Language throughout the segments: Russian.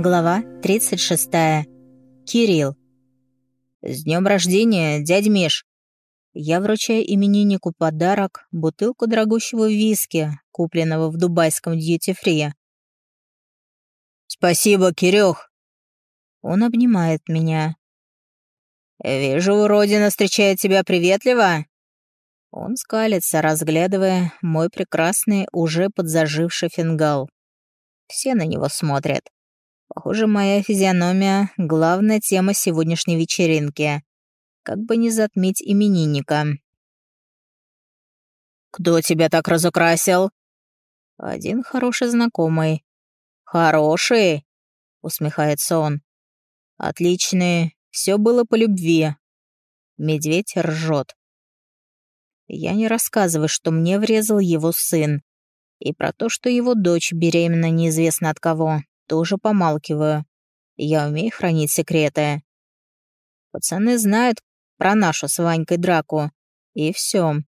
Глава 36. Кирилл. «С днем рождения, дядь Миш!» Я вручаю имениннику подарок, бутылку дорогущего виски, купленного в дубайском дьюти-фри. «Спасибо, Кирюх!» Он обнимает меня. «Вижу, Родина встречает тебя приветливо!» Он скалится, разглядывая мой прекрасный, уже подзаживший фингал. Все на него смотрят. Похоже, моя физиономия — главная тема сегодняшней вечеринки. Как бы не затмить именинника. «Кто тебя так разукрасил?» «Один хороший знакомый». «Хороший?» — усмехается он. «Отличный. Все было по любви». Медведь ржет. Я не рассказываю, что мне врезал его сын. И про то, что его дочь беременна неизвестно от кого, тоже помалкиваю. Я умею хранить секреты. Пацаны знают про нашу с Ванькой драку. И все.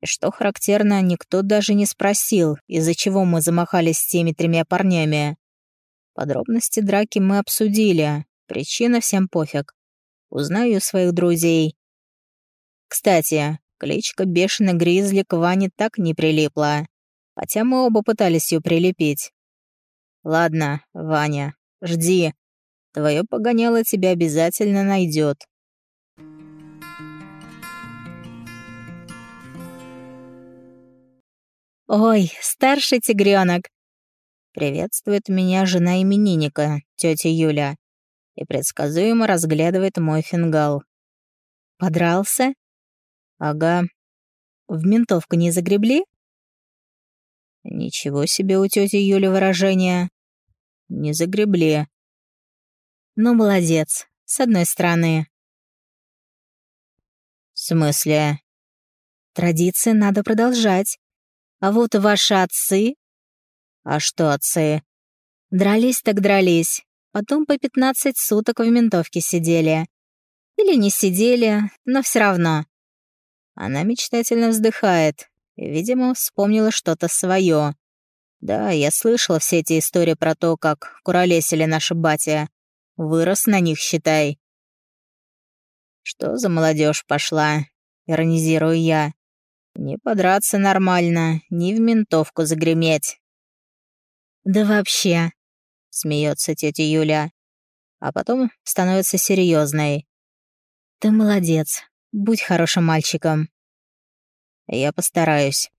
И что характерно, никто даже не спросил, из-за чего мы замахались с теми тремя парнями. Подробности драки мы обсудили. Причина всем пофиг. Узнаю своих друзей. Кстати, кличка Бешеный Гризли к Ване так не прилипла, хотя мы оба пытались ее прилепить. Ладно, Ваня, жди. Твое погоняло тебя обязательно найдет. «Ой, старший тигренок!» Приветствует меня жена именинника, тетя Юля, и предсказуемо разглядывает мой фингал. «Подрался?» «Ага». «В ментовку не загребли?» «Ничего себе у тети Юли выражение. Не загребли». «Ну, молодец. С одной стороны». «В смысле?» «Традиции надо продолжать. А вот ваши отцы...» «А что отцы?» «Дрались так дрались. Потом по пятнадцать суток в ментовке сидели. Или не сидели, но все равно. Она мечтательно вздыхает. Видимо, вспомнила что-то свое. Да, я слышала все эти истории про то, как куролесили наши батя. Вырос на них, считай. Что за молодежь пошла? Иронизирую я. Не подраться нормально, не в ментовку загреметь. Да вообще, смеется тетя Юля. А потом становится серьезной. Ты молодец. Будь хорошим мальчиком. Я постараюсь.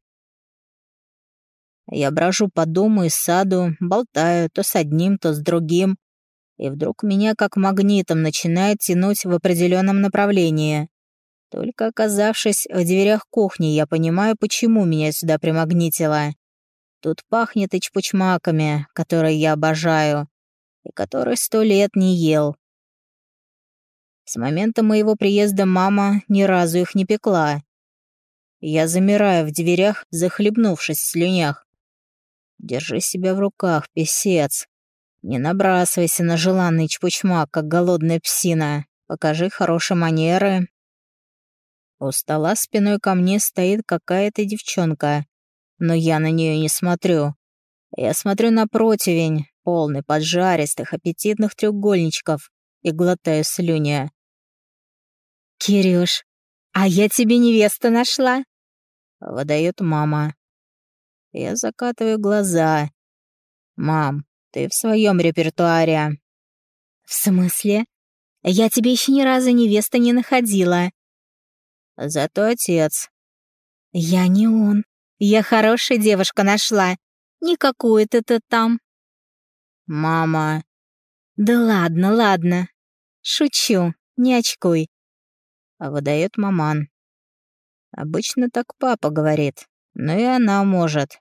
Я брожу по дому и саду, болтаю то с одним, то с другим, и вдруг меня как магнитом начинает тянуть в определенном направлении. Только оказавшись в дверях кухни, я понимаю, почему меня сюда примагнитило. Тут пахнет и чпучмаками, которые я обожаю, и которые сто лет не ел. С момента моего приезда мама ни разу их не пекла. Я замираю в дверях, захлебнувшись в слюнях. Держи себя в руках, писец. Не набрасывайся на желанный чпучмак, как голодная псина. Покажи хорошие манеры. У стола спиной ко мне стоит какая-то девчонка, но я на нее не смотрю. Я смотрю на противень, полный поджаристых, аппетитных треугольничков, и глотаю слюня. «Кирюш, а я тебе невесту нашла?» Выдает мама. Я закатываю глаза. «Мам, ты в своем репертуаре». «В смысле? Я тебе еще ни разу невеста не находила». «Зато отец». «Я не он. Я хорошая девушка нашла. Не какую-то ты там». «Мама». «Да ладно, ладно. Шучу, не очкуй выдает маман. Обычно так папа говорит, но и она может.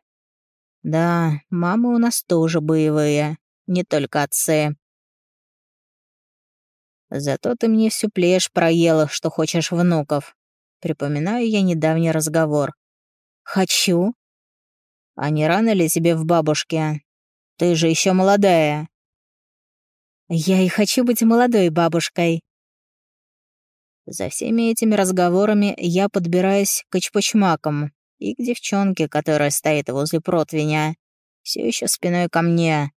Да, мамы у нас тоже боевые, не только отцы. Зато ты мне всю плешь проела, что хочешь внуков. Припоминаю я недавний разговор. Хочу. А не рано ли тебе в бабушке? Ты же еще молодая. Я и хочу быть молодой бабушкой. За всеми этими разговорами я подбираюсь к чпочмакам и к девчонке, которая стоит возле противня, все еще спиной ко мне.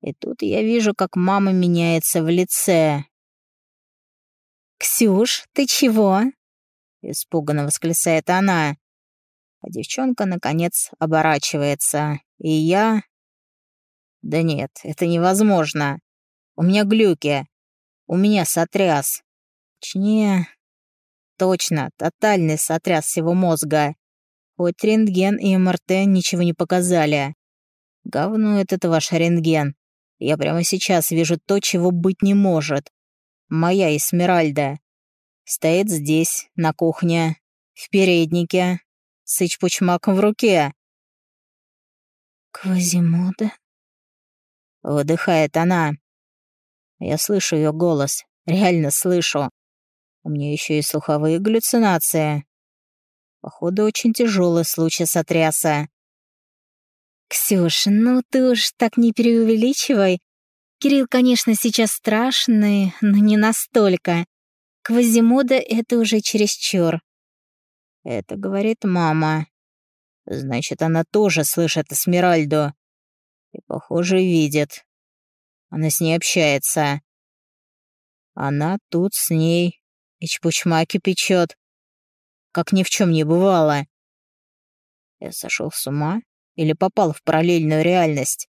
И тут я вижу, как мама меняется в лице. «Ксюш, ты чего?» — испуганно восклицает она. А девчонка, наконец, оборачивается. И я... Да нет, это невозможно. У меня глюки. У меня сотряс. Точнее... Точно, тотальный сотряс всего мозга. Хоть рентген и МРТ ничего не показали. Говно этот ваш рентген. Я прямо сейчас вижу то, чего быть не может. Моя Эсмеральда. Стоит здесь, на кухне, в переднике, с ичпучмаком в руке. «Квазимода?» Выдыхает она. Я слышу ее голос. Реально слышу. У меня еще и слуховые галлюцинации. Походу, очень тяжелый случай сотряса. «Ксюш, ну ты уж так не преувеличивай. Кирилл, конечно, сейчас страшный, но не настолько. Квазимода — это уже чересчур». Это говорит мама. Значит, она тоже слышит Эсмеральду. И, похоже, видит. Она с ней общается. Она тут с ней и чпучмаки печет, как ни в чем не бывало. Я сошел с ума или попал в параллельную реальность?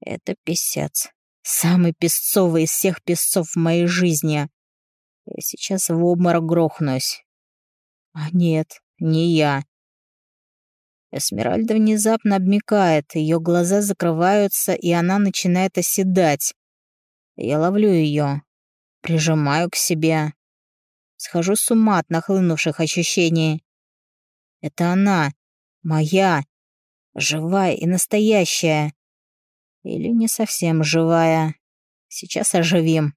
Это писец. Самый песцовый из всех песцов в моей жизни. Я сейчас в обморок грохнусь. А нет, не я. Эсмеральда внезапно обмикает, ее глаза закрываются, и она начинает оседать. Я ловлю ее, прижимаю к себе. Схожу с ума от нахлынувших ощущений. Это она, моя, живая и настоящая. Или не совсем живая. Сейчас оживим.